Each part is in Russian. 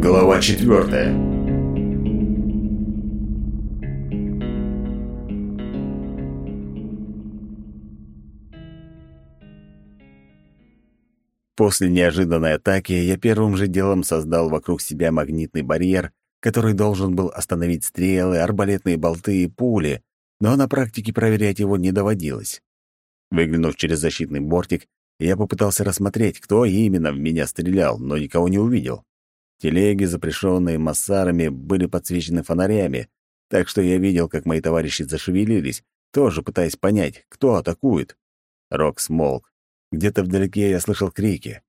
голова четвертая. После неожиданной атаки я первым же делом создал вокруг себя магнитный барьер, который должен был остановить стрелы, арбалетные болты и пули, но на практике проверять его не доводилось. Выглянув через защитный бортик, я попытался рассмотреть, кто именно в меня стрелял, но никого не увидел. Телеги, запряженные массарами, были подсвечены фонарями, так что я видел, как мои товарищи зашевелились, тоже пытаясь понять, кто атакует. Рок смолк. Где-то вдалеке я слышал крики.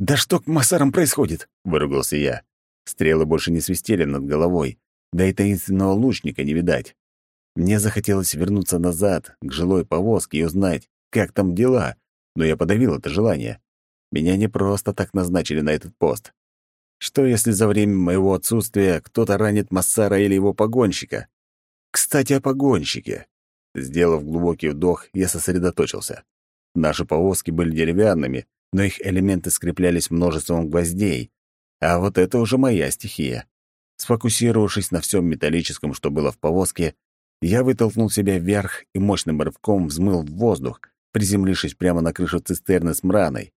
«Да что к массарам происходит?» — выругался я. Стрелы больше не свистели над головой, да и таинственного лучника не видать. Мне захотелось вернуться назад, к жилой повозке, и узнать, как там дела, но я подавил это желание. Меня не просто так назначили на этот пост. Что если за время моего отсутствия кто-то ранит Массара или его погонщика? Кстати, о погонщике. Сделав глубокий вдох, я сосредоточился. Наши повозки были деревянными, но их элементы скреплялись множеством гвоздей. А вот это уже моя стихия. Сфокусировавшись на всем металлическом, что было в повозке, я вытолкнул себя вверх и мощным рывком взмыл в воздух, приземлившись прямо на крышу цистерны с мраной.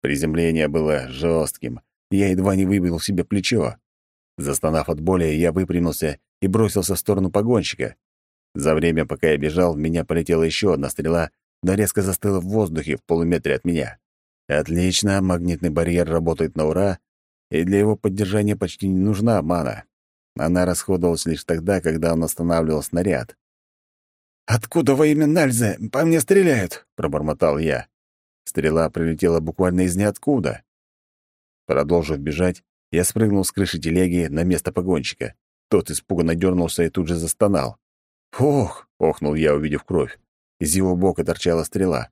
Приземление было жестким — я едва не выбил себе плечо. Застонав от боли, я выпрямился и бросился в сторону погонщика. За время, пока я бежал, в меня полетела еще одна стрела, но резко застыла в воздухе в полуметре от меня. Отлично, магнитный барьер работает на ура, и для его поддержания почти не нужна мана. Она расходовалась лишь тогда, когда он останавливал снаряд. «Откуда во имя Нальзе? По мне стреляют!» — пробормотал я. Стрела прилетела буквально из ниоткуда. Продолжив бежать, я спрыгнул с крыши телеги на место погонщика. Тот испуганно дернулся и тут же застонал. «Ох!» — охнул я, увидев кровь. Из его бока торчала стрела.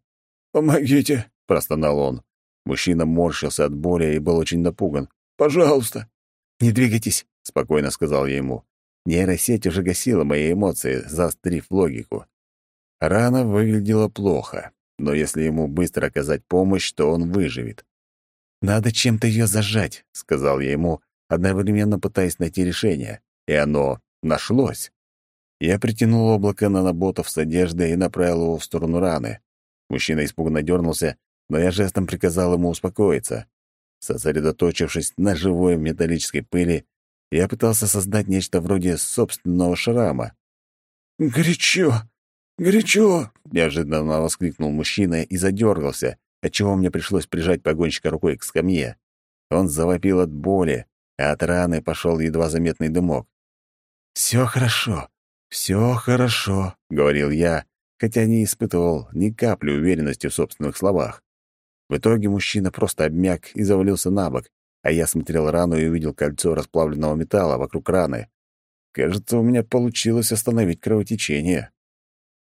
«Помогите!» — простонал он. Мужчина морщился от боли и был очень напуган. «Пожалуйста!» «Не двигайтесь!» — спокойно сказал я ему. Нейросеть уже гасила мои эмоции, заострив логику. Рана выглядела плохо, но если ему быстро оказать помощь, то он выживет. «Надо чем-то ее зажать», — сказал я ему, одновременно пытаясь найти решение. И оно нашлось. Я притянул облако наноботов с одеждой и направил его в сторону раны. Мужчина испуганно дернулся, но я жестом приказал ему успокоиться. Сосредоточившись на живой металлической пыли, я пытался создать нечто вроде собственного шрама. «Горячо! Горячо!» — неожиданно воскликнул мужчина и задергался, отчего мне пришлось прижать погонщика рукой к скамье. Он завопил от боли, а от раны пошел едва заметный дымок. «Все хорошо, все хорошо», — говорил я, хотя не испытывал ни капли уверенности в собственных словах. В итоге мужчина просто обмяк и завалился на бок, а я смотрел рану и увидел кольцо расплавленного металла вокруг раны. Кажется, у меня получилось остановить кровотечение.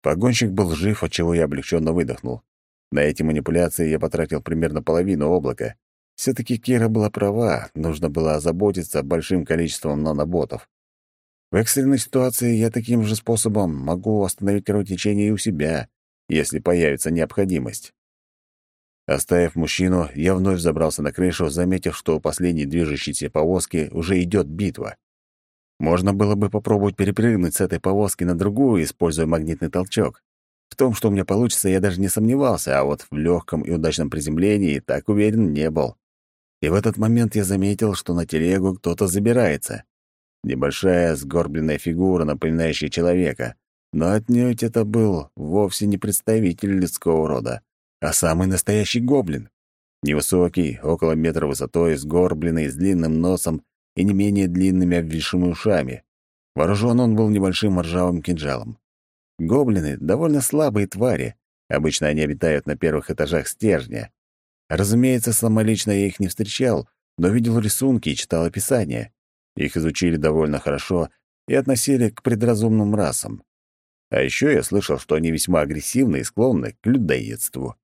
Погонщик был жив, отчего я облегченно выдохнул. На эти манипуляции я потратил примерно половину облака. все таки Кира была права, нужно было озаботиться большим количеством наноботов. В экстренной ситуации я таким же способом могу остановить кровотечение и у себя, если появится необходимость. Оставив мужчину, я вновь забрался на крышу, заметив, что у последней движущейся повозки уже идет битва. Можно было бы попробовать перепрыгнуть с этой повозки на другую, используя магнитный толчок, в том, что у меня получится, я даже не сомневался, а вот в легком и удачном приземлении так уверен не был. И в этот момент я заметил, что на телегу кто-то забирается. Небольшая сгорбленная фигура, напоминающая человека. Но отнюдь это был вовсе не представитель людского рода, а самый настоящий гоблин. Невысокий, около метра высотой, сгорбленный, с длинным носом и не менее длинными обвисшими ушами. Вооружен он был небольшим ржавым кинжалом. Гоблины — довольно слабые твари. Обычно они обитают на первых этажах стержня. Разумеется, самолично я их не встречал, но видел рисунки и читал описания. Их изучили довольно хорошо и относили к предразумным расам. А еще я слышал, что они весьма агрессивны и склонны к людоедству.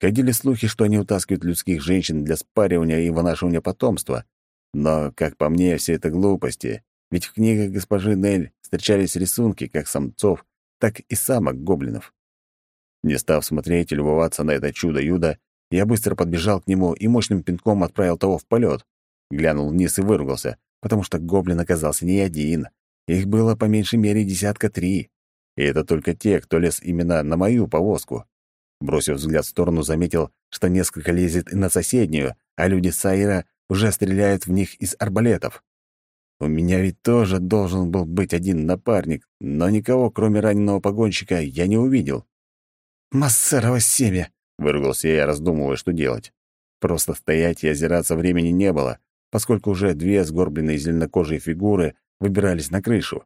Ходили слухи, что они утаскивают людских женщин для спаривания и вынашивания потомства. Но, как по мне, все это глупости, ведь в книгах госпожи Нель встречались рисунки как самцов, так и самок гоблинов. Не став смотреть и любоваться на это чудо юда, я быстро подбежал к нему и мощным пинком отправил того в полет. Глянул вниз и выругался, потому что гоблин оказался не один. Их было по меньшей мере десятка три. И это только те, кто лез именно на мою повозку. Бросив взгляд в сторону, заметил, что несколько лезет и на соседнюю, а люди Сайра уже стреляют в них из арбалетов. У меня ведь тоже должен был быть один напарник, но никого, кроме раненого погонщика, я не увидел. «Массерово семя!» — выругался я, раздумывая, что делать. Просто стоять и озираться времени не было, поскольку уже две сгорбленные зеленокожие фигуры выбирались на крышу.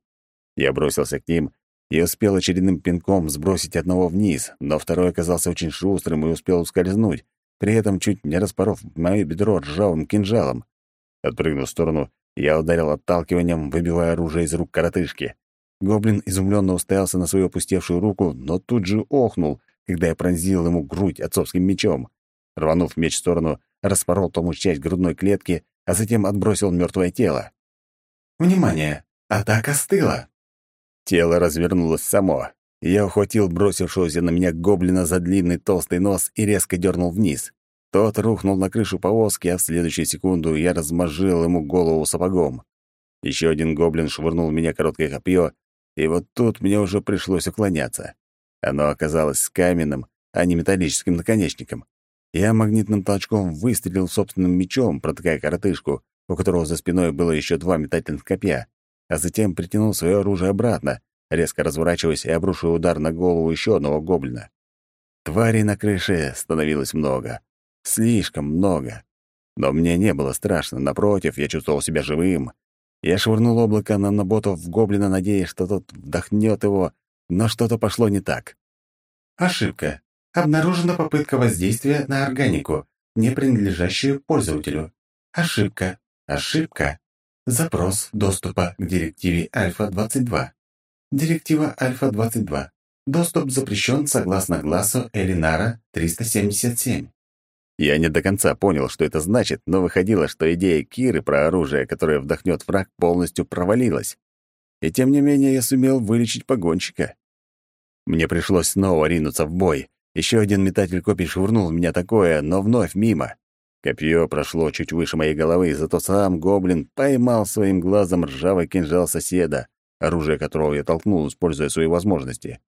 Я бросился к ним и успел очередным пинком сбросить одного вниз, но второй оказался очень шустрым и успел ускользнуть, при этом чуть не распоров мое бедро ржавым кинжалом. Отпрыгнув в сторону, я ударил, отталкиванием, выбивая оружие из рук коротышки. Гоблин изумленно уставился на свою опустевшую руку, но тут же охнул, когда я пронзил ему грудь отцовским мечом. Рванув меч в сторону, распорол тому часть грудной клетки, а затем отбросил мертвое тело. «Внимание! Атака стыла. Тело развернулось само. Я ухватил бросившегося на меня гоблина за длинный толстый нос и резко дернул вниз. Тот рухнул на крышу повозки, а в следующую секунду я размажил ему голову сапогом. Еще один гоблин швырнул в меня короткое копье, и вот тут мне уже пришлось уклоняться. Оно оказалось с каменным, а не металлическим наконечником. Я магнитным толчком выстрелил собственным мечом, протыкая коротышку, у которого за спиной было еще два метательных копья, а затем притянул свое оружие обратно, резко разворачиваясь и обрушил удар на голову еще одного гоблина. Тварей на крыше становилось много, Слишком много. Но мне не было страшно. Напротив, я чувствовал себя живым. Я швырнул облако на наботов в гоблина, надеясь, что тот вдохнет его, но что-то пошло не так. Ошибка. Обнаружена попытка воздействия на органику, не принадлежащую пользователю. Ошибка. Ошибка. Запрос доступа к директиве Альфа-22. Директива Альфа-22. Доступ запрещен согласно глазу Элинара 377. Я не до конца понял, что это значит, но выходило, что идея Киры про оружие, которое вдохнет враг, полностью провалилась. И тем не менее я сумел вылечить погонщика. Мне пришлось снова ринуться в бой. Еще один метатель копий швырнул в меня такое, но вновь мимо. Копье прошло чуть выше моей головы, зато сам гоблин поймал своим глазом ржавый кинжал соседа, оружие которого я толкнул, используя свои возможности.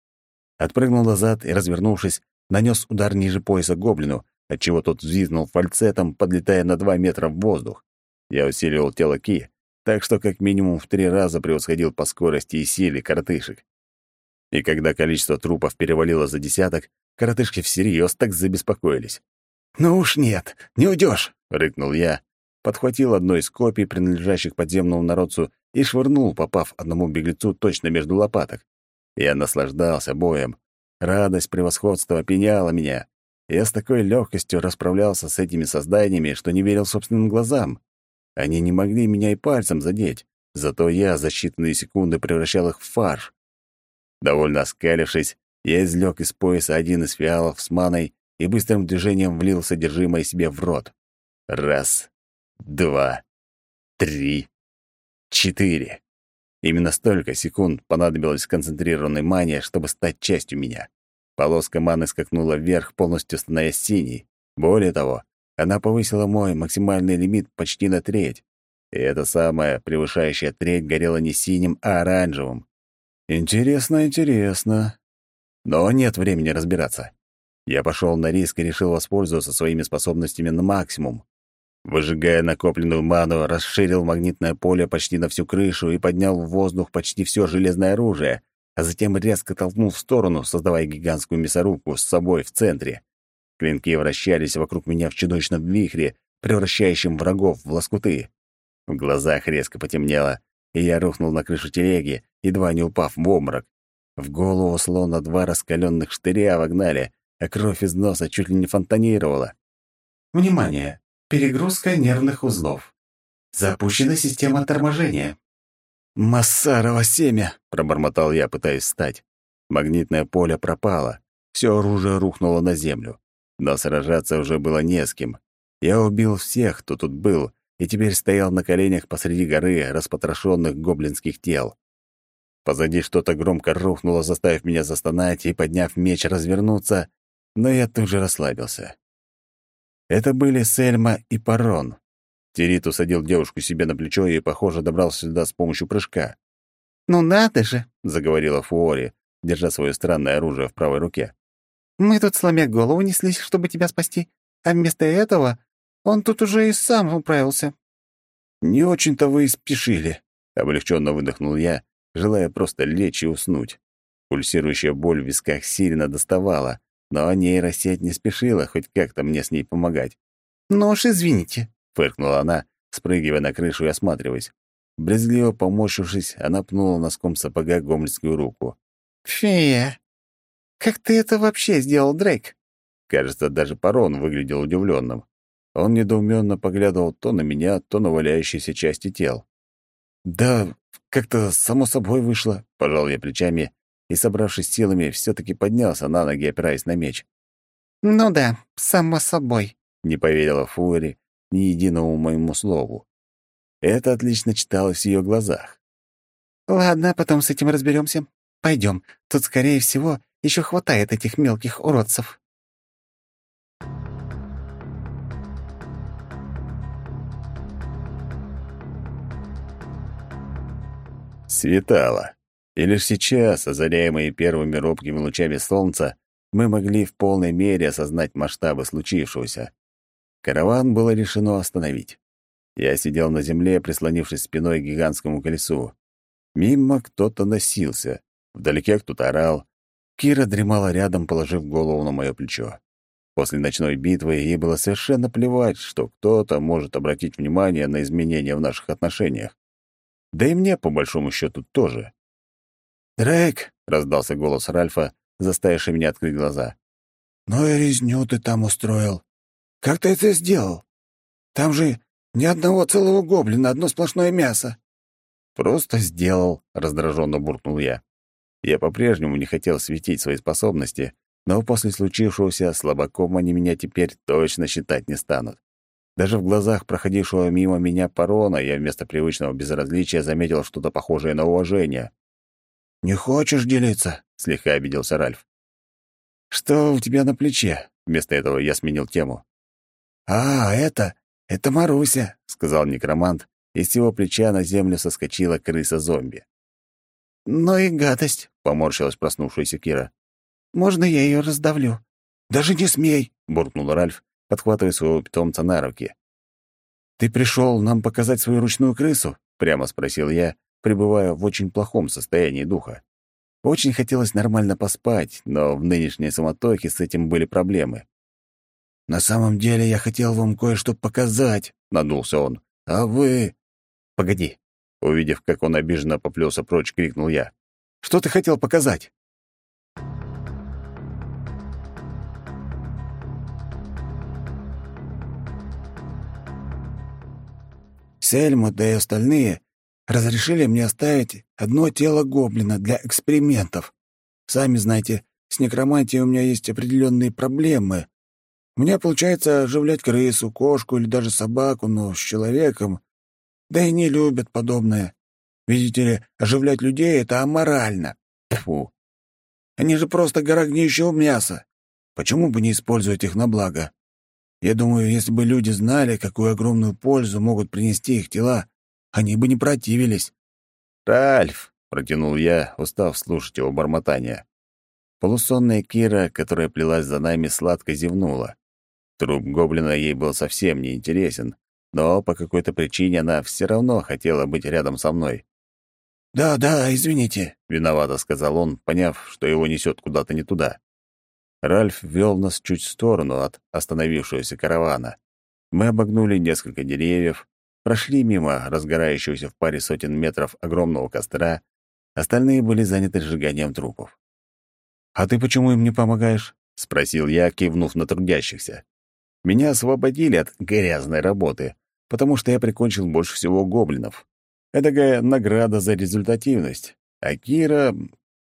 Отпрыгнул назад и, развернувшись, нанес удар ниже пояса гоблину, отчего тот взвизнул фальцетом, подлетая на два метра в воздух. Я усиливал тело Ки, так что как минимум в три раза превосходил по скорости и силе коротышек. И когда количество трупов перевалило за десяток, коротышки всерьез так забеспокоились. «Ну уж нет, не уйдешь, рыкнул я, подхватил одно из копий, принадлежащих подземному народцу, и швырнул, попав одному беглецу точно между лопаток. Я наслаждался боем. Радость превосходства опьяняла меня. Я с такой легкостью расправлялся с этими созданиями, что не верил собственным глазам. Они не могли меня и пальцем задеть, зато я за считанные секунды превращал их в фарш. Довольно оскалившись, я излёг из пояса один из фиалов с маной и быстрым движением влил содержимое себе в рот. Раз, два, три, четыре. Именно столько секунд понадобилось концентрированной мане, чтобы стать частью меня. Полоска маны скакнула вверх, полностью становясь синей. Более того, она повысила мой максимальный лимит почти на треть. И эта самая превышающая треть горела не синим, а оранжевым. Интересно, интересно. Но нет времени разбираться. Я пошел на риск и решил воспользоваться своими способностями на максимум. Выжигая накопленную ману, расширил магнитное поле почти на всю крышу и поднял в воздух почти все железное оружие — а затем резко толкнул в сторону, создавая гигантскую мясорубку с собой в центре. Клинки вращались вокруг меня в чудовищном вихре, превращающем врагов в лоскуты. В глазах резко потемнело, и я рухнул на крышу телеги, едва не упав в обморок. В голову словно два раскаленных штыря вогнали, а кровь из носа чуть ли не фонтанировала. «Внимание! Перегрузка нервных узлов. Запущена система торможения. «Массарова семя!» — пробормотал я, пытаясь встать. Магнитное поле пропало. Все оружие рухнуло на землю. Но сражаться уже было не с кем. Я убил всех, кто тут был, и теперь стоял на коленях посреди горы распотрошенных гоблинских тел. Позади что-то громко рухнуло, заставив меня застонать и, подняв меч, развернуться, но я тут же расслабился. Это были Сельма и Парон, Терит усадил девушку себе на плечо и, похоже, добрался сюда с помощью прыжка. «Ну надо же!» — заговорила Фуори, держа свое странное оружие в правой руке. «Мы тут, сломя голову, неслись, чтобы тебя спасти, а вместо этого он тут уже и сам управился». «Не очень-то вы и спешили», — облегченно выдохнул я, желая просто лечь и уснуть. Пульсирующая боль в висках сильно доставала, но нейросеть не спешила хоть как-то мне с ней помогать. «Ну уж извините», — фыркнула она, спрыгивая на крышу и осматриваясь. Брезгливо поморщившись, она пнула носком сапога гомельскую руку. «Фея! Как ты это вообще сделал, Дрейк?» Кажется, даже Парон выглядел удивленным. Он недоуменно поглядывал то на меня, то на валяющиеся части тел. «Да, как-то само собой вышло», — пожал я плечами и, собравшись силами, все таки поднялся на ноги, опираясь на меч. «Ну да, само собой», — не поверила Фуэри, ни единому моему слову. Это отлично читалось в ее глазах. «Ладно, потом с этим разберемся. Пойдем. Тут, скорее всего, еще хватает этих мелких уродцев». Светало. И лишь сейчас, озаряемые первыми робкими лучами солнца, мы могли в полной мере осознать масштабы случившегося. Караван было решено остановить. Я сидел на земле, прислонившись спиной к гигантскому колесу. Мимо кто-то носился. Вдалеке кто-то орал. Кира дремала рядом, положив голову на мое плечо. После ночной битвы ей было совершенно плевать, что кто-то может обратить внимание на изменения в наших отношениях. Да и мне, по большому счету, тоже. «Рэк!» — раздался голос Ральфа, заставивший меня открыть глаза. «Ну и резню ты там устроил. Как ты это сделал? Там же ни одного целого гоблина, одно сплошное мясо. Просто сделал, раздраженно буркнул я. Я по-прежнему не хотел светить свои способности, но после случившегося слабаком они меня теперь точно считать не станут. Даже в глазах проходившего мимо меня парона я вместо привычного безразличия заметил что-то похожее на уважение. «Не хочешь делиться?» — слегка обиделся Ральф. «Что у тебя на плече?» Вместо этого я сменил тему. «А, это... это Маруся», — сказал некромант, Из его плеча на землю соскочила крыса-зомби. «Ну и гадость», — поморщилась проснувшаяся Кира. «Можно я ее раздавлю?» «Даже не смей!» — буркнул Ральф, подхватывая своего питомца на руки. «Ты пришел нам показать свою ручную крысу?» — прямо спросил я, пребывая в очень плохом состоянии духа. Очень хотелось нормально поспать, но в нынешней суматохе с этим были проблемы. «На самом деле я хотел вам кое-что показать», — надулся он. «А вы...» «Погоди», — увидев, как он обиженно поплелся прочь, крикнул я. «Что ты хотел показать?» Сельмут, да и остальные разрешили мне оставить одно тело гоблина для экспериментов. Сами знаете, с некромантией у меня есть определенные проблемы, мне получается оживлять крысу, кошку или даже собаку, но с человеком. Да и не любят подобное. Видите ли, оживлять людей — это аморально. Фу. Они же просто гора гниющего мяса. Почему бы не использовать их на благо? Я думаю, если бы люди знали, какую огромную пользу могут принести их тела, они бы не противились. «Ральф!» — протянул я, устав слушать его бормотание. Полусонная Кира, которая плелась за нами, сладко зевнула труп гоблина ей был совсем не интересен, но по какой-то причине она все равно хотела быть рядом со мной. «Да, да, извините», — виновато сказал он, поняв, что его несет куда-то не туда. Ральф вел нас чуть в сторону от остановившегося каравана. Мы обогнули несколько деревьев, прошли мимо разгорающегося в паре сотен метров огромного костра, остальные были заняты сжиганием трупов. «А ты почему им не помогаешь?» — спросил я, кивнув на трудящихся. Меня освободили от грязной работы, потому что я прикончил больше всего гоблинов. Эдакая награда за результативность. А Кира...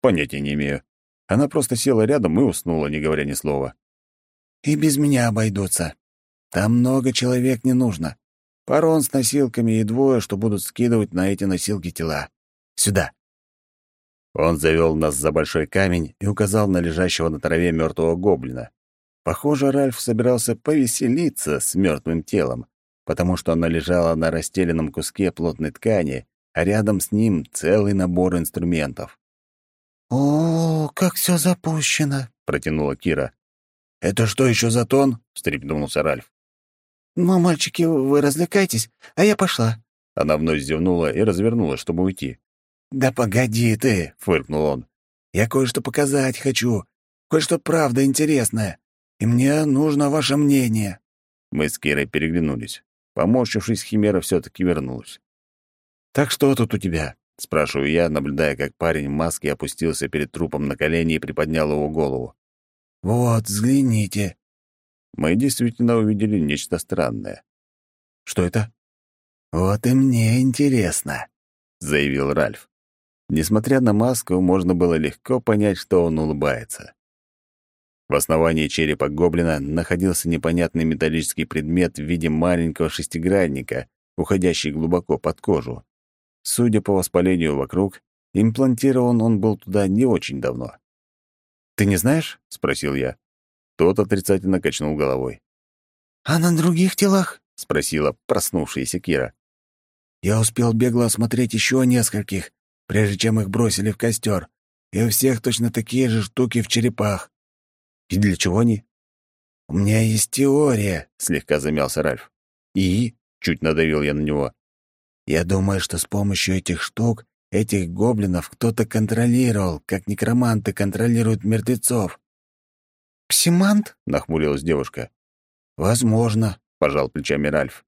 понятия не имею. Она просто села рядом и уснула, не говоря ни слова. «И без меня обойдутся. Там много человек не нужно. Парон с носилками и двое, что будут скидывать на эти носилки тела. Сюда!» Он завел нас за большой камень и указал на лежащего на траве мертвого гоблина. Похоже, Ральф собирался повеселиться с мертвым телом, потому что оно лежало на расстеленном куске плотной ткани, а рядом с ним целый набор инструментов. «О, как все запущено!» — протянула Кира. «Это что еще за тон?» — встрепнулся Ральф. «Ну, мальчики, вы развлекайтесь, а я пошла». Она вновь зевнула и развернулась, чтобы уйти. «Да погоди ты!» — фыркнул он. «Я кое-что показать хочу, кое-что правда интересное» и мне нужно ваше мнение». Мы с Кирой переглянулись. Поморщившись, Химера все таки вернулась. «Так что тут у тебя?» — спрашиваю я, наблюдая, как парень в маске опустился перед трупом на колени и приподнял его голову. «Вот, взгляните». Мы действительно увидели нечто странное. «Что это?» «Вот и мне интересно», — заявил Ральф. Несмотря на маску, можно было легко понять, что он улыбается. В основании черепа гоблина находился непонятный металлический предмет в виде маленького шестигранника, уходящий глубоко под кожу. Судя по воспалению вокруг, имплантирован он был туда не очень давно. «Ты не знаешь?» — спросил я. Тот отрицательно качнул головой. «А на других телах?» — спросила проснувшаяся Кира. «Я успел бегло осмотреть еще нескольких, прежде чем их бросили в костер, и у всех точно такие же штуки в черепах. И для чего они?» «У меня есть теория», — слегка замялся Ральф. «И?» — чуть надавил я на него. «Я думаю, что с помощью этих штук, этих гоблинов кто-то контролировал, как некроманты контролируют мертвецов». «Псимант?» — нахмурилась девушка. «Возможно», — пожал плечами Ральф.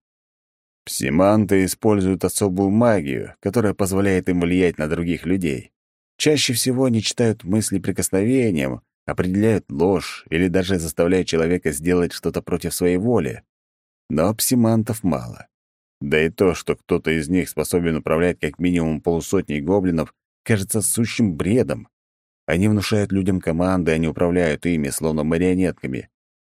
«Псиманты используют особую магию, которая позволяет им влиять на других людей. Чаще всего они читают мысли прикосновением, определяют ложь или даже заставляют человека сделать что-то против своей воли. Но псимантов мало. Да и то, что кто-то из них способен управлять как минимум полусотней гоблинов, кажется сущим бредом. Они внушают людям команды, они управляют ими, словно марионетками.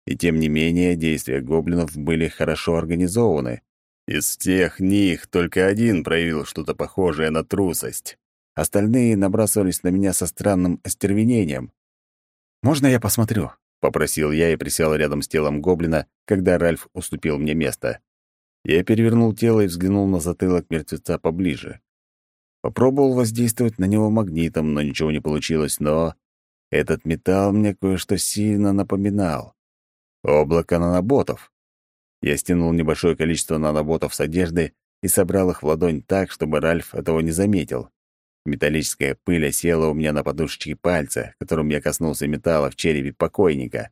И тем не менее, действия гоблинов были хорошо организованы. Из тех них только один проявил что-то похожее на трусость. Остальные набрасывались на меня со странным остервенением. «Можно я посмотрю?» — попросил я и присел рядом с телом гоблина, когда Ральф уступил мне место. Я перевернул тело и взглянул на затылок мертвеца поближе. Попробовал воздействовать на него магнитом, но ничего не получилось, но... Этот металл мне кое-что сильно напоминал. Облако наноботов. Я стянул небольшое количество наноботов с одежды и собрал их в ладонь так, чтобы Ральф этого не заметил. Металлическая пыль осела у меня на подушечке пальца, которым я коснулся металла в черепе покойника.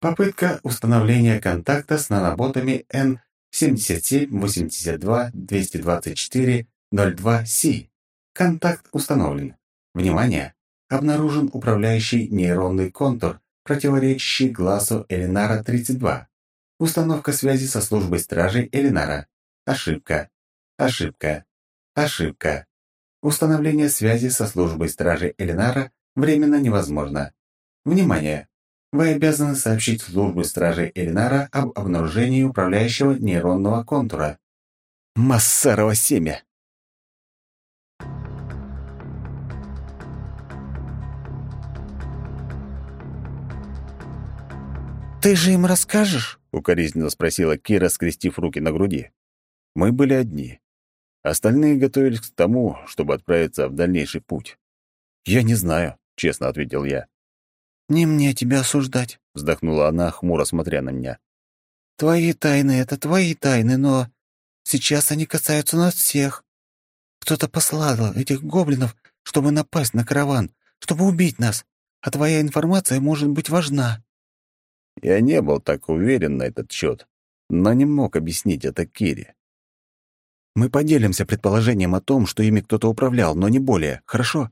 Попытка установления контакта с наноботами N77-82-224-02-C. Контакт установлен. Внимание! Обнаружен управляющий нейронный контур, противоречащий глазу Элинара-32. Установка связи со службой стражей Элинара. Ошибка. Ошибка. Ошибка. Установление связи со службой стражи Элинара временно невозможно. Внимание! Вы обязаны сообщить службе стражи Элинара об обнаружении управляющего нейронного контура. Массарова семя! «Ты же им расскажешь?» — укоризненно спросила Кира, скрестив руки на груди. Мы были одни. Остальные готовились к тому, чтобы отправиться в дальнейший путь. «Я не знаю», — честно ответил я. «Не мне тебя осуждать», — вздохнула она, хмуро смотря на меня. «Твои тайны — это твои тайны, но сейчас они касаются нас всех. Кто-то послал этих гоблинов, чтобы напасть на караван, чтобы убить нас, а твоя информация может быть важна». Я не был так уверен на этот счет, но не мог объяснить это Кире. Мы поделимся предположением о том, что ими кто-то управлял, но не более, хорошо?»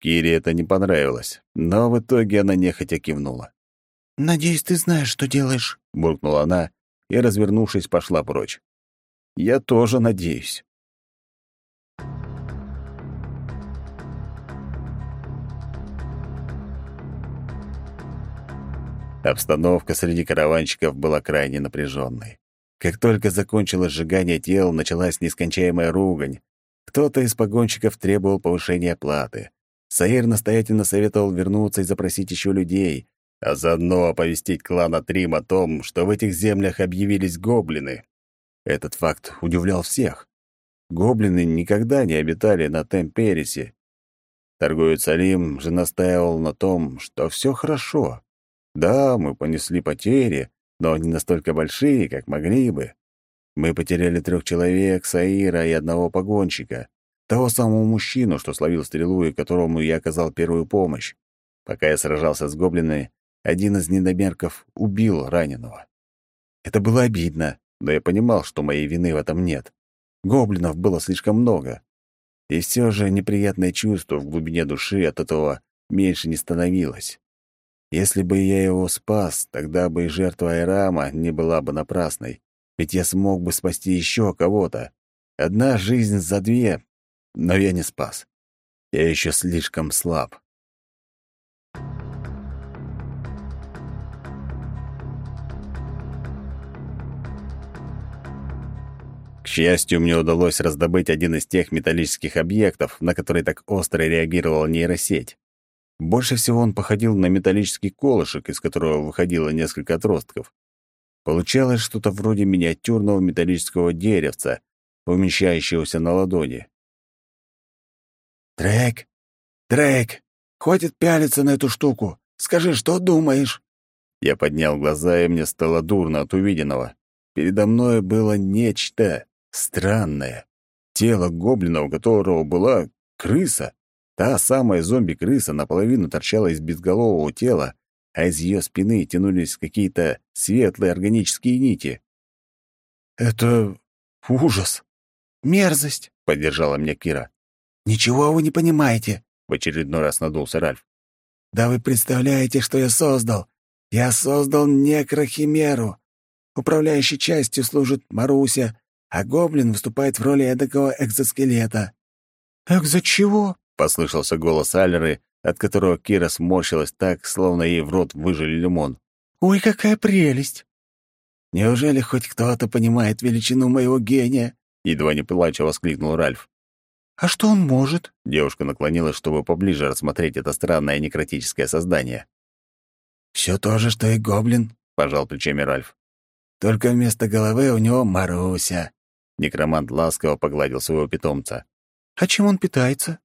Кире это не понравилось, но в итоге она нехотя кивнула. «Надеюсь, ты знаешь, что делаешь», — буркнула она и, развернувшись, пошла прочь. «Я тоже надеюсь». Обстановка среди караванщиков была крайне напряженной. Как только закончилось сжигание тел, началась нескончаемая ругань. Кто-то из погонщиков требовал повышения платы. Саир настоятельно советовал вернуться и запросить еще людей, а заодно оповестить клана Трим о том, что в этих землях объявились гоблины. Этот факт удивлял всех. Гоблины никогда не обитали на Темперисе. Торговец Алим же настаивал на том, что все хорошо. Да, мы понесли потери, но они настолько большие, как могли бы. Мы потеряли трех человек, Саира и одного погонщика, того самого мужчину, что словил стрелу и которому я оказал первую помощь. Пока я сражался с гоблинами, один из недомерков убил раненого. Это было обидно, но я понимал, что моей вины в этом нет. Гоблинов было слишком много. И все же неприятное чувство в глубине души от этого меньше не становилось. Если бы я его спас, тогда бы и жертва Ирама не была бы напрасной, ведь я смог бы спасти еще кого-то. Одна жизнь за две, но я не спас. Я еще слишком слаб. К счастью, мне удалось раздобыть один из тех металлических объектов, на который так остро реагировала нейросеть. Больше всего он походил на металлический колышек, из которого выходило несколько отростков. Получалось что-то вроде миниатюрного металлического деревца, умещающегося на ладони. «Трек! Трек! Хватит пялиться на эту штуку! Скажи, что думаешь?» Я поднял глаза, и мне стало дурно от увиденного. Передо мной было нечто странное. Тело гоблина, у которого была крыса. Та самая зомби-крыса наполовину торчала из безголового тела, а из ее спины тянулись какие-то светлые органические нити. «Это ужас! Мерзость!» — поддержала меня Кира. «Ничего вы не понимаете!» — в очередной раз надулся Ральф. «Да вы представляете, что я создал! Я создал некрохимеру! Управляющей частью служит Маруся, а гоблин выступает в роли эдакого экзоскелета». «Экзо чего?» — послышался голос Аллеры, от которого Кира сморщилась так, словно ей в рот выжили лимон. «Ой, какая прелесть!» «Неужели хоть кто-то понимает величину моего гения?» — едва не плача воскликнул Ральф. «А что он может?» — девушка наклонилась, чтобы поближе рассмотреть это странное некротическое создание. «Всё то же, что и гоблин», — пожал плечами Ральф. «Только вместо головы у него Маруся». Некромант ласково погладил своего питомца. «А чем он питается?»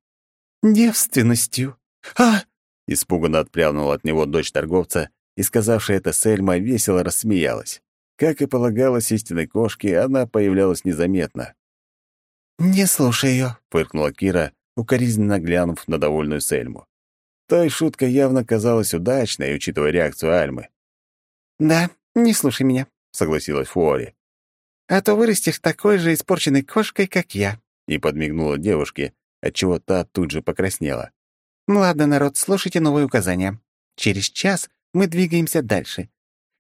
девственностью. А!» Испуганно отпрянула от него дочь торговца, и, сказавшая это, Сельма весело рассмеялась. Как и полагалось истинной кошке, она появлялась незаметно. «Не слушай ее, фыркнула Кира, укоризненно глянув на довольную Сельму. Та и шутка явно казалась удачной, учитывая реакцию Альмы. «Да, не слушай меня», — согласилась Фуори. «А то вырастешь такой же испорченной кошкой, как я», — и подмигнула девушке, отчего та тут же покраснела. «Ну «Ладно, народ, слушайте новые указания. Через час мы двигаемся дальше.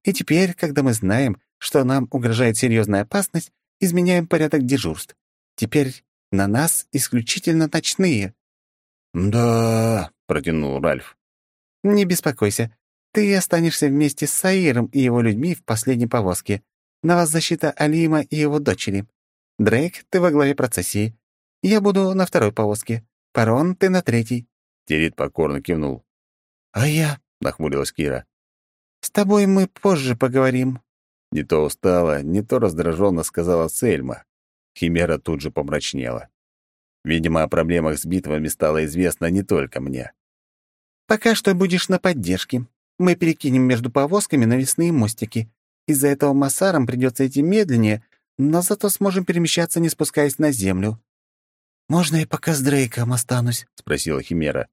И теперь, когда мы знаем, что нам угрожает серьезная опасность, изменяем порядок дежурств. Теперь на нас исключительно ночные». «Да...» — протянул Ральф. «Не беспокойся. Ты останешься вместе с Саиром и его людьми в последней повозке. На вас защита Алима и его дочери. Дрейк, ты во главе процессии. Я буду на второй повозке. Парон, ты на третий». Терит покорно кивнул. «А я?» — нахмурилась Кира. «С тобой мы позже поговорим». Не то устала, не то раздраженно сказала Сельма. Химера тут же помрачнела. Видимо, о проблемах с битвами стало известно не только мне. «Пока что будешь на поддержке. Мы перекинем между повозками навесные мостики. Из-за этого массарам придется идти медленнее, но зато сможем перемещаться, не спускаясь на землю. «Можно и пока с Дрейком останусь?» — спросила Химера.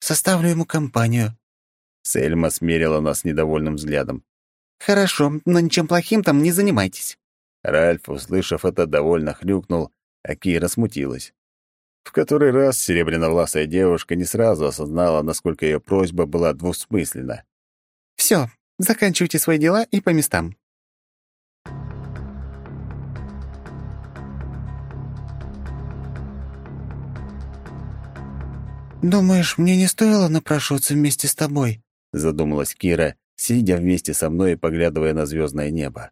«Составлю ему компанию». Сельма смерила нас недовольным взглядом. «Хорошо, но ничем плохим там не занимайтесь». Ральф, услышав это, довольно хрюкнул, а Кира смутилась. В который раз серебряновласая девушка не сразу осознала, насколько ее просьба была двусмысленна. «Все, заканчивайте свои дела и по местам. «Думаешь, мне не стоило напрашиваться вместе с тобой?» — задумалась Кира, сидя вместе со мной и поглядывая на звездное небо.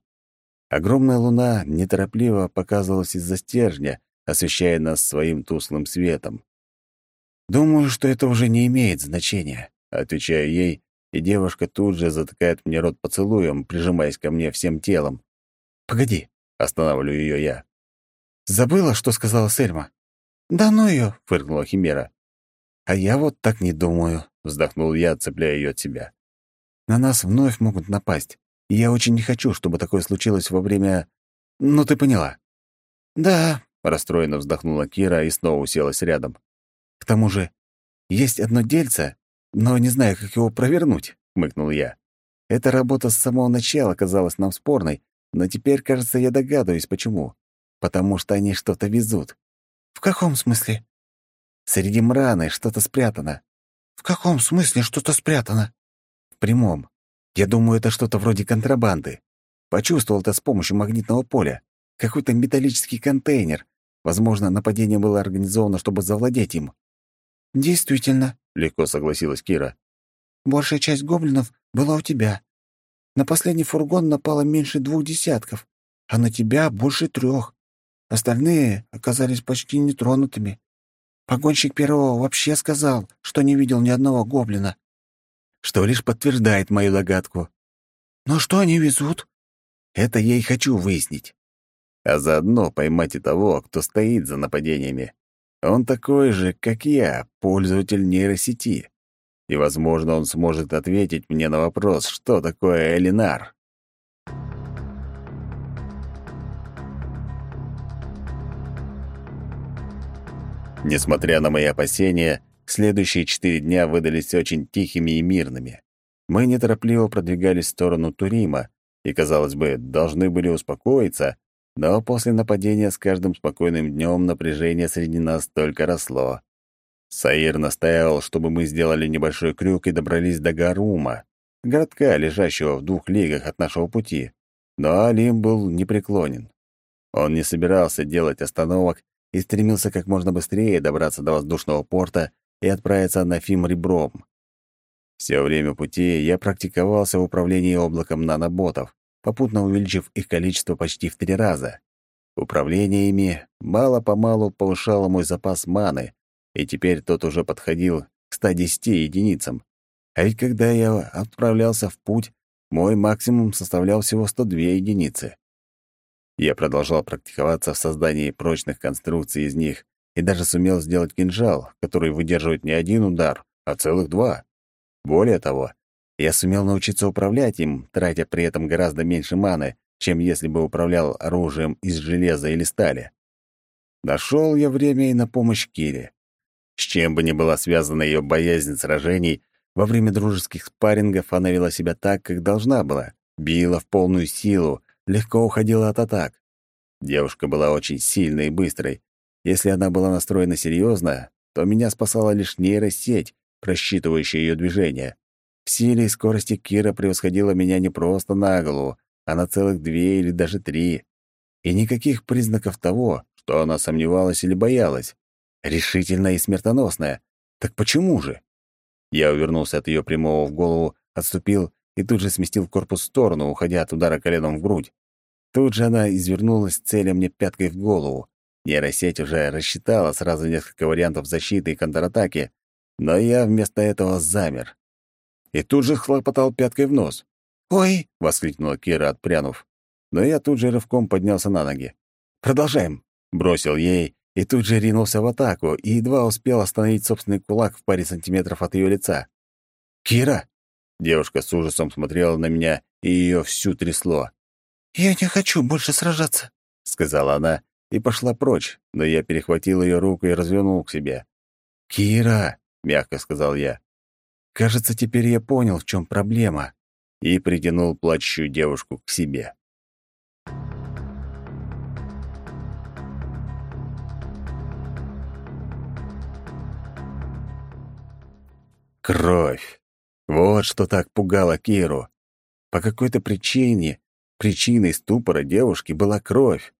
Огромная луна неторопливо показывалась из-за стержня, освещая нас своим тусклым светом. «Думаю, что это уже не имеет значения», — отвечаю ей, и девушка тут же затыкает мне рот поцелуем, прижимаясь ко мне всем телом. «Погоди», — останавливаю ее я. «Забыла, что сказала Сельма?» «Да ну ее, фыркнула Химера. «А я вот так не думаю», — вздохнул я, цепляя ее от себя. «На нас вновь могут напасть, и я очень не хочу, чтобы такое случилось во время... Ну, ты поняла». «Да», — расстроенно вздохнула Кира и снова уселась рядом. «К тому же, есть одно дельце, но не знаю, как его провернуть», — хмыкнул я. «Эта работа с самого начала казалась нам спорной, но теперь, кажется, я догадываюсь, почему. Потому что они что-то везут». «В каком смысле?» Среди мраны что-то спрятано. В каком смысле что-то спрятано? В прямом. Я думаю, это что-то вроде контрабанды. Почувствовал это с помощью магнитного поля. Какой-то металлический контейнер. Возможно, нападение было организовано, чтобы завладеть им. Действительно, легко согласилась Кира. Большая часть гоблинов была у тебя. На последний фургон напало меньше двух десятков, а на тебя больше трех. Остальные оказались почти нетронутыми. Погонщик первого вообще сказал, что не видел ни одного гоблина. Что лишь подтверждает мою догадку. Но что они везут? Это я и хочу выяснить. А заодно поймать и того, кто стоит за нападениями. Он такой же, как я, пользователь нейросети. И, возможно, он сможет ответить мне на вопрос, что такое Элинар. Несмотря на мои опасения, следующие четыре дня выдались очень тихими и мирными. Мы неторопливо продвигались в сторону Турима, и, казалось бы, должны были успокоиться, но после нападения с каждым спокойным днем напряжение среди нас только росло. Саир настаивал, чтобы мы сделали небольшой крюк и добрались до Гарума, городка, лежащего в двух лигах от нашего пути. Но Алим был непреклонен. Он не собирался делать остановок и стремился как можно быстрее добраться до воздушного порта и отправиться на Фимрибром. Все время пути я практиковался в управлении облаком наноботов, попутно увеличив их количество почти в три раза. Управление ими мало-помалу повышало мой запас маны, и теперь тот уже подходил к 110 единицам. А ведь когда я отправлялся в путь, мой максимум составлял всего 102 единицы. Я продолжал практиковаться в создании прочных конструкций из них и даже сумел сделать кинжал, который выдерживает не один удар, а целых два. Более того, я сумел научиться управлять им, тратя при этом гораздо меньше маны, чем если бы управлял оружием из железа или стали. Дошел я время и на помощь Кире. С чем бы ни была связана ее боязнь сражений, во время дружеских спаррингов она вела себя так, как должна была, била в полную силу, легко уходила от атак. Девушка была очень сильной и быстрой. Если она была настроена серьезно, то меня спасала лишь нейросеть, просчитывающая ее движения. В силе и скорости Кира превосходила меня не просто на голову, а на целых две или даже три. И никаких признаков того, что она сомневалась или боялась. Решительная и смертоносная. Так почему же? Я увернулся от ее прямого в голову, отступил и тут же сместил корпус в сторону, уходя от удара коленом в грудь. Тут же она извернулась, целя мне пяткой в голову. Нейросеть уже рассчитала сразу несколько вариантов защиты и контратаки, но я вместо этого замер. И тут же хлопотал пяткой в нос. «Ой!» — воскликнула Кира, отпрянув. Но я тут же рывком поднялся на ноги. «Продолжаем!» — бросил ей, и тут же ринулся в атаку, и едва успел остановить собственный кулак в паре сантиметров от ее лица. «Кира!» Девушка с ужасом смотрела на меня, и ее всю трясло. «Я не хочу больше сражаться», — сказала она и пошла прочь, но я перехватил ее руку и развернул к себе. «Кира», — мягко сказал я, — «кажется, теперь я понял, в чем проблема», и притянул плачущую девушку к себе. Кровь. Вот что так пугало Киру. По какой-то причине, причиной ступора девушки была кровь.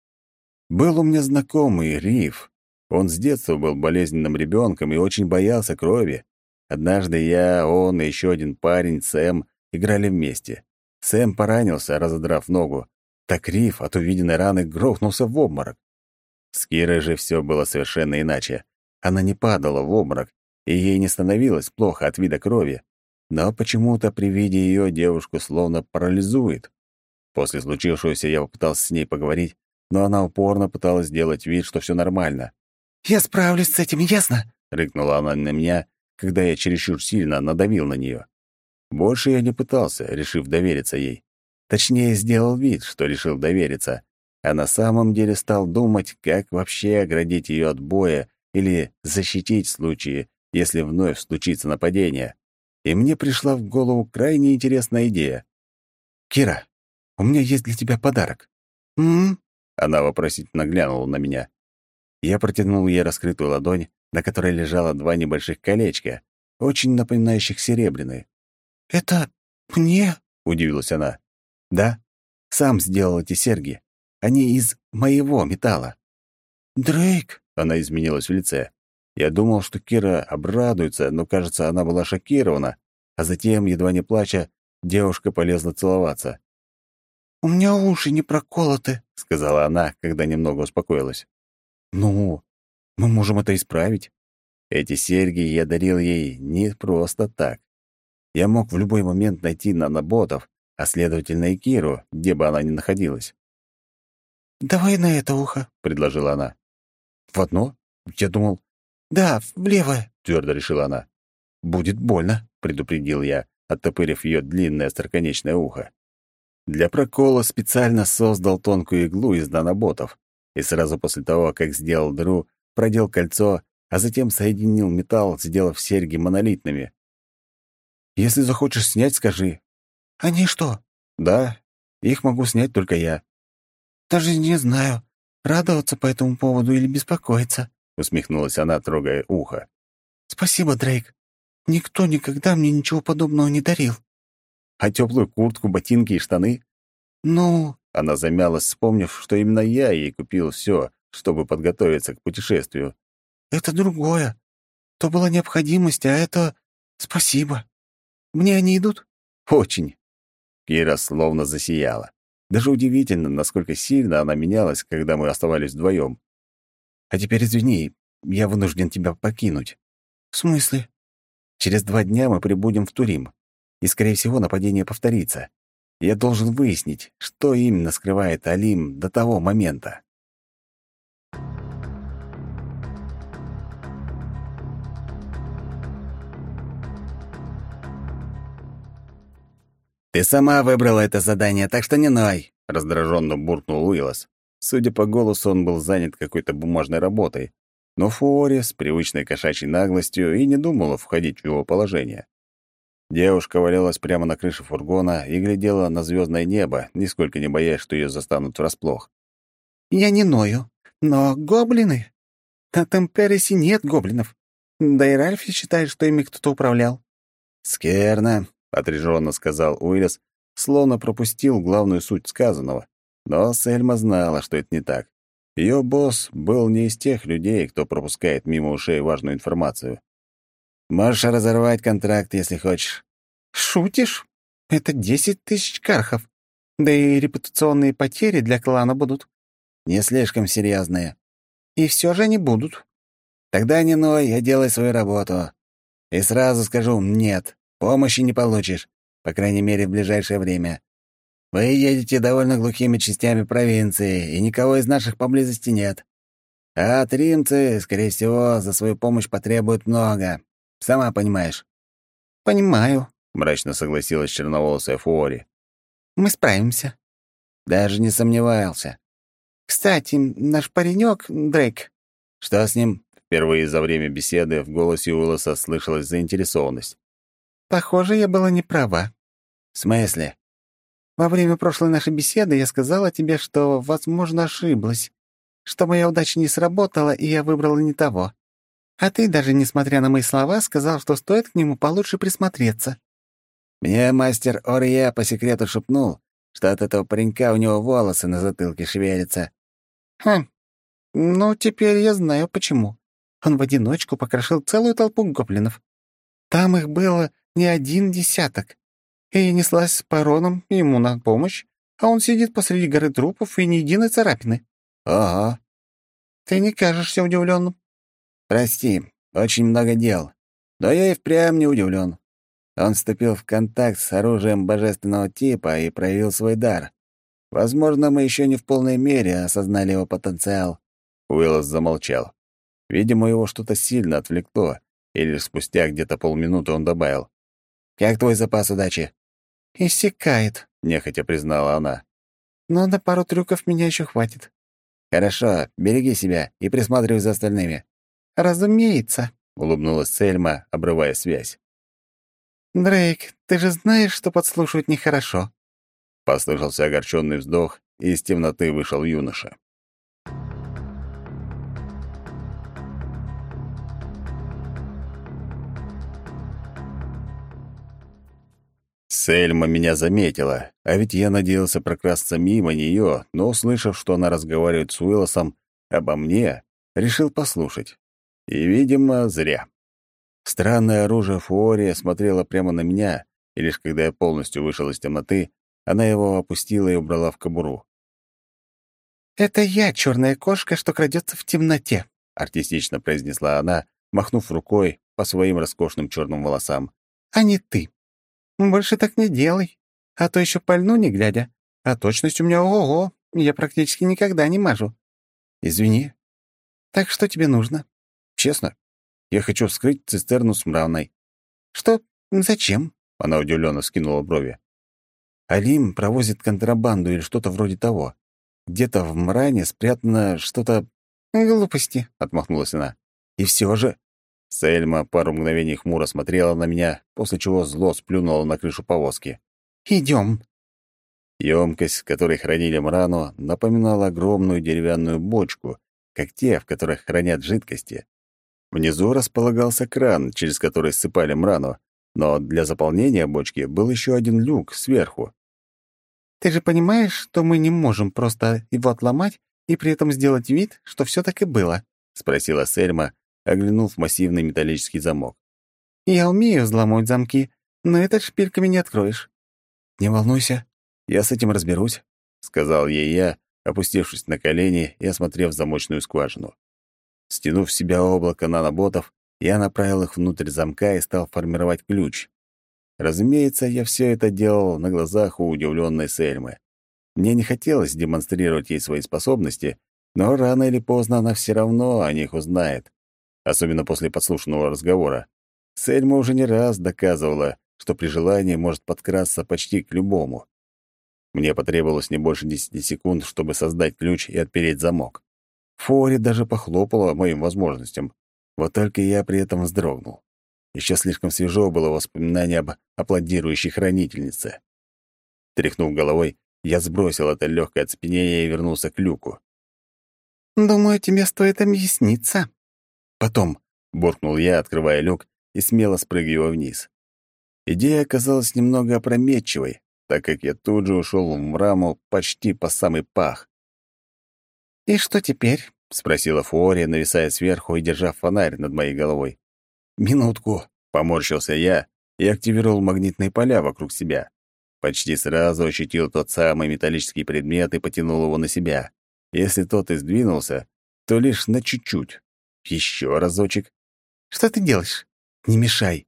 Был у меня знакомый Риф. Он с детства был болезненным ребенком и очень боялся крови. Однажды я, он и еще один парень, Сэм, играли вместе. Сэм поранился, разодрав ногу. Так Риф от увиденной раны грохнулся в обморок. С Кирой же все было совершенно иначе. Она не падала в обморок, и ей не становилось плохо от вида крови. Но почему-то при виде ее девушку словно парализует. После случившегося я попытался с ней поговорить, но она упорно пыталась сделать вид, что все нормально. «Я справлюсь с этим, ясно?» — рыкнула она на меня, когда я чересчур сильно надавил на нее. Больше я не пытался, решив довериться ей. Точнее, сделал вид, что решил довериться, а на самом деле стал думать, как вообще оградить ее от боя или защитить в случае, если вновь случится нападение и мне пришла в голову крайне интересная идея. «Кира, у меня есть для тебя подарок». «М?», -м Она вопросительно глянула на меня. Я протянул ей раскрытую ладонь, на которой лежало два небольших колечка, очень напоминающих серебряные. «Это мне?» — удивилась она. «Да, сам сделал эти серьги. Они из моего металла». «Дрейк!» — она изменилась в лице. Я думал, что Кира обрадуется, но, кажется, она была шокирована, а затем, едва не плача, девушка полезла целоваться. «У меня уши не проколоты», — сказала она, когда немного успокоилась. «Ну, мы можем это исправить. Эти серьги я дарил ей не просто так. Я мог в любой момент найти наноботов, а следовательно и Киру, где бы она ни находилась. «Давай на это ухо», — предложила она. «В одно? Я думал, «Да, влево», — твердо решила она. «Будет больно», — предупредил я, оттопырив ее длинное остроконечное ухо. Для прокола специально создал тонкую иглу из наноботов, и сразу после того, как сделал дыру, продел кольцо, а затем соединил металл, сделав серьги монолитными. «Если захочешь снять, скажи». «Они что?» «Да, их могу снять только я». «Даже не знаю, радоваться по этому поводу или беспокоиться», — усмехнулась она, трогая ухо. «Спасибо, Дрейк. Никто никогда мне ничего подобного не дарил». «А теплую куртку, ботинки и штаны?» «Ну...» — она замялась, вспомнив, что именно я ей купил все, чтобы подготовиться к путешествию. «Это другое. То была необходимость, а это... Спасибо. Мне они идут?» «Очень». Кира словно засияла. Даже удивительно, насколько сильно она менялась, когда мы оставались вдвоем. А теперь извини, я вынужден тебя покинуть». «В смысле?» «Через два дня мы прибудем в Турим, и, скорее всего, нападение повторится. Я должен выяснить, что именно скрывает Алим до того момента». «Ты сама выбрала это задание, так что не ной!» — раздраженно буркнул Уиллос. Судя по голосу, он был занят какой-то бумажной работой, но Фуори с привычной кошачьей наглостью и не думала входить в его положение. Девушка валялась прямо на крыше фургона и глядела на звездное небо, нисколько не боясь, что ее застанут врасплох. «Я не ною, но гоблины? На Темперисе нет гоблинов. Да и Ральфи считает, что ими кто-то управлял». «Скверно», — отреженно сказал Уиллис, словно пропустил главную суть сказанного. Но Сельма знала, что это не так. Ее босс был не из тех людей, кто пропускает мимо ушей важную информацию. «Можешь разорвать контракт, если хочешь». «Шутишь? Это десять тысяч кархов. Да и репутационные потери для клана будут». «Не слишком серьезные. «И все же они будут». «Тогда не ной, я делаю свою работу. И сразу скажу «нет, помощи не получишь, по крайней мере, в ближайшее время. Вы едете довольно глухими частями провинции, и никого из наших поблизости нет. А от римцы, скорее всего, за свою помощь потребуют много. Сама понимаешь». «Понимаю», — мрачно согласилась черноволосая Фуори. «Мы справимся». Даже не сомневался. «Кстати, наш паренек Дрейк...» «Что с ним?» Впервые за время беседы в голосе Уиллоса слышалась заинтересованность. «Похоже, я была не права». «В смысле?» Во время прошлой нашей беседы я сказала тебе, что, возможно, ошиблась, что моя удача не сработала, и я выбрала не того. А ты, даже несмотря на мои слова, сказал, что стоит к нему получше присмотреться. Мне мастер Ория по секрету шепнул, что от этого паренька у него волосы на затылке шевелятся. Хм, ну теперь я знаю, почему. Он в одиночку покрошил целую толпу гоблинов. Там их было не один десяток и я неслась с пароном ему на помощь, а он сидит посреди горы трупов и ни единой царапины. Ага. Ты не кажешься удивленным. Прости, очень много дел. Но я и впрямь не удивлен. Он вступил в контакт с оружием божественного типа и проявил свой дар. Возможно, мы еще не в полной мере осознали его потенциал. Уиллс замолчал. Видимо, его что-то сильно отвлекло, Или спустя где-то полминуты он добавил. «Как твой запас удачи?» «Иссякает», — нехотя признала она. «Но на пару трюков меня еще хватит». «Хорошо, береги себя и присматривай за остальными». «Разумеется», — улыбнулась Сельма, обрывая связь. «Дрейк, ты же знаешь, что подслушивать нехорошо». Послышался огорченный вздох, и из темноты вышел юноша. Сельма меня заметила, а ведь я надеялся прокрасться мимо нее, но, услышав, что она разговаривает с Уиллосом обо мне, решил послушать. И, видимо, зря. Странное оружие Фуория смотрело прямо на меня, и лишь когда я полностью вышел из темноты, она его опустила и убрала в кобуру. «Это я, черная кошка, что крадется в темноте», — артистично произнесла она, махнув рукой по своим роскошным черным волосам. «А не ты. «Больше так не делай, а то еще пальну, не глядя. А точность у меня ого-го, я практически никогда не мажу». «Извини». «Так что тебе нужно?» «Честно, я хочу вскрыть цистерну с мравной». «Что? Зачем?» — она удивленно скинула брови. «Алим провозит контрабанду или что-то вроде того. Где-то в мране спрятано что-то...» «Глупости», — отмахнулась она. «И все же...» Сельма пару мгновений хмуро смотрела на меня, после чего зло сплюнула на крышу повозки. «Идем!» Емкость, в которой хранили мрану, напоминала огромную деревянную бочку, как те, в которых хранят жидкости. Внизу располагался кран, через который ссыпали мрану, но для заполнения бочки был еще один люк сверху. «Ты же понимаешь, что мы не можем просто его отломать и при этом сделать вид, что все так и было?» — спросила Сельма, оглянув массивный металлический замок. «Я умею взломать замки, но этот шпильками не откроешь». «Не волнуйся, я с этим разберусь», — сказал ей я, опустившись на колени и осмотрев замочную скважину. Стянув в себя облако наноботов, я направил их внутрь замка и стал формировать ключ. Разумеется, я все это делал на глазах у удивленной Сельмы. Мне не хотелось демонстрировать ей свои способности, но рано или поздно она все равно о них узнает особенно после подслушанного разговора, Сельма уже не раз доказывала, что при желании может подкрасться почти к любому. Мне потребовалось не больше 10 секунд, чтобы создать ключ и отпереть замок. Фори даже похлопала моим возможностям. Вот только я при этом вздрогнул. Еще слишком свежо было воспоминание об аплодирующей хранительнице. Тряхнув головой, я сбросил это легкое оцепенение и вернулся к люку. «Думаю, тебе стоит объясниться», Потом, буркнул я, открывая люк, и смело спрыгивая вниз. Идея оказалась немного опрометчивой, так как я тут же ушел в мраму почти по самый пах. «И что теперь?» — спросила Фуория, нависая сверху и держа фонарь над моей головой. «Минутку», — поморщился я и активировал магнитные поля вокруг себя. Почти сразу ощутил тот самый металлический предмет и потянул его на себя. Если тот и сдвинулся, то лишь на чуть-чуть еще разочек. «Что ты делаешь? Не мешай!»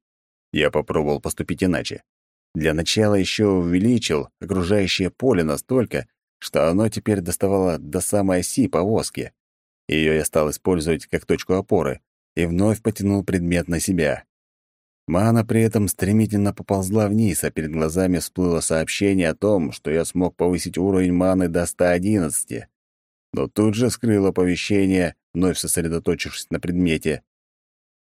Я попробовал поступить иначе. Для начала еще увеличил окружающее поле настолько, что оно теперь доставало до самой оси повозки. Ее я стал использовать как точку опоры и вновь потянул предмет на себя. Мана при этом стремительно поползла вниз, а перед глазами всплыло сообщение о том, что я смог повысить уровень маны до 111 но тут же скрыл оповещение, вновь сосредоточившись на предмете.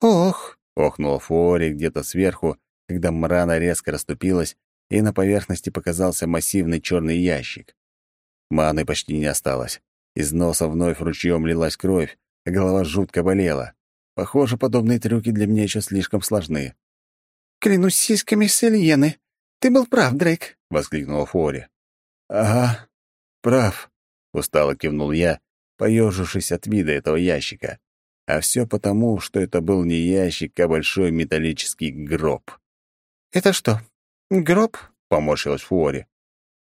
«Ох!» — охнула Фори где-то сверху, когда мрана резко расступилась, и на поверхности показался массивный черный ящик. Маны почти не осталось. Из носа вновь ручьем лилась кровь, а голова жутко болела. Похоже, подобные трюки для меня еще слишком сложны. «Клянусь сиськами Сельены, ты был прав, Дрейк!» — воскликнула Фори. «Ага, прав», Устало кивнул я, поежившись от вида этого ящика. А все потому, что это был не ящик, а большой металлический гроб. «Это что, гроб?» — поморщилась Фуори.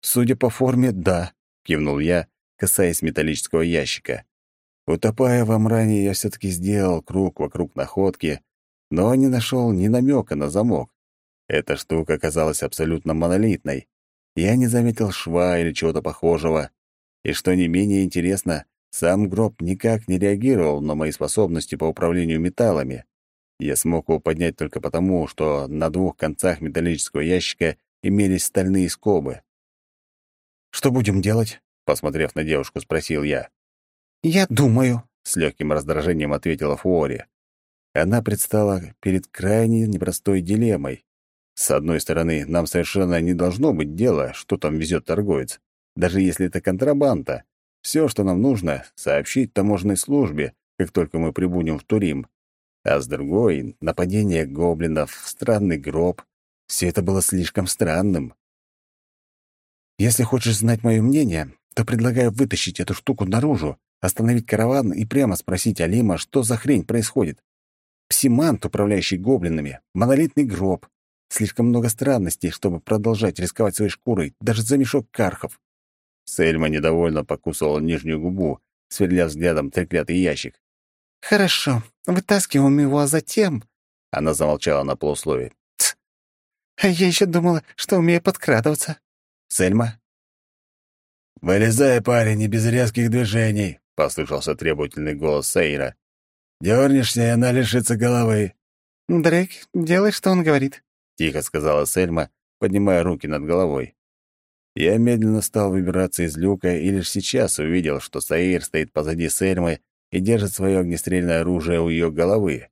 «Судя по форме, да», — кивнул я, касаясь металлического ящика. Утопая во мране, я все таки сделал круг вокруг находки, но не нашел ни намека на замок. Эта штука оказалась абсолютно монолитной. Я не заметил шва или чего-то похожего, и что не менее интересно, сам гроб никак не реагировал на мои способности по управлению металлами. Я смог его поднять только потому, что на двух концах металлического ящика имелись стальные скобы. «Что будем делать?» — посмотрев на девушку, спросил я. «Я думаю», — с легким раздражением ответила Фуори. Она предстала перед крайне непростой дилеммой. С одной стороны, нам совершенно не должно быть дела, что там везет торговец. Даже если это контрабанда. Все, что нам нужно, сообщить таможенной службе, как только мы прибудем в Турим. А с другой — нападение гоблинов, странный гроб. Все это было слишком странным. Если хочешь знать мое мнение, то предлагаю вытащить эту штуку наружу, остановить караван и прямо спросить Алима, что за хрень происходит. Псимант, управляющий гоблинами, монолитный гроб. Слишком много странностей, чтобы продолжать рисковать своей шкурой, даже за мешок кархов. Сельма недовольно покусывала нижнюю губу, сверля взглядом треклятый ящик. «Хорошо, вытаскиваем его, а затем...» Она замолчала на полуслове. «Тсс! А я еще думала, что умею подкрадываться». «Сельма?» «Вылезай, парень, и без резких движений», — послышался требовательный голос Сейра. «Дернешься, и она лишится головы». «Дрейк, делай, что он говорит», — тихо сказала Сельма, поднимая руки над головой. Я медленно стал выбираться из люка и лишь сейчас увидел, что Саир стоит позади Сельмы и держит свое огнестрельное оружие у ее головы.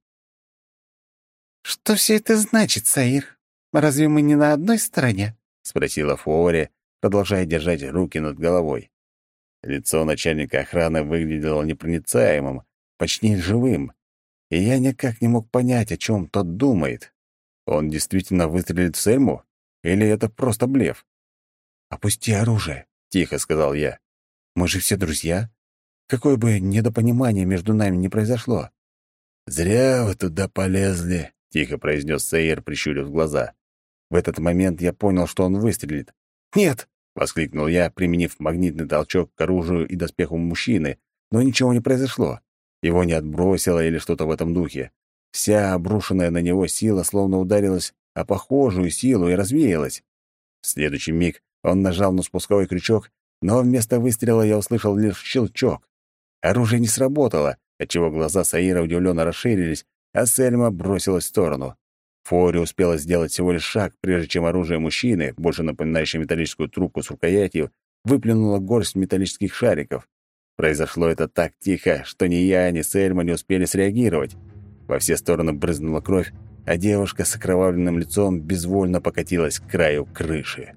«Что все это значит, Саир? Разве мы не на одной стороне?» — спросила Фуори, продолжая держать руки над головой. Лицо начальника охраны выглядело непроницаемым, почти живым, и я никак не мог понять, о чем тот думает. Он действительно выстрелит в Сельму? Или это просто блеф? «Опусти оружие», — тихо сказал я. «Мы же все друзья. Какое бы недопонимание между нами не произошло». «Зря вы туда полезли», — тихо произнес Сейер, прищурив глаза. В этот момент я понял, что он выстрелит. «Нет!» — воскликнул я, применив магнитный толчок к оружию и доспеху мужчины, но ничего не произошло. Его не отбросило или что-то в этом духе. Вся обрушенная на него сила словно ударилась о похожую силу и развеялась. В следующий миг он нажал на спусковой крючок, но вместо выстрела я услышал лишь щелчок. Оружие не сработало, отчего глаза Саира удивленно расширились, а Сельма бросилась в сторону. Фори успела сделать всего лишь шаг, прежде чем оружие мужчины, больше напоминающее металлическую трубку с рукоятью, выплюнуло горсть металлических шариков. Произошло это так тихо, что ни я, ни Сельма не успели среагировать. Во все стороны брызнула кровь, а девушка с окровавленным лицом безвольно покатилась к краю крыши.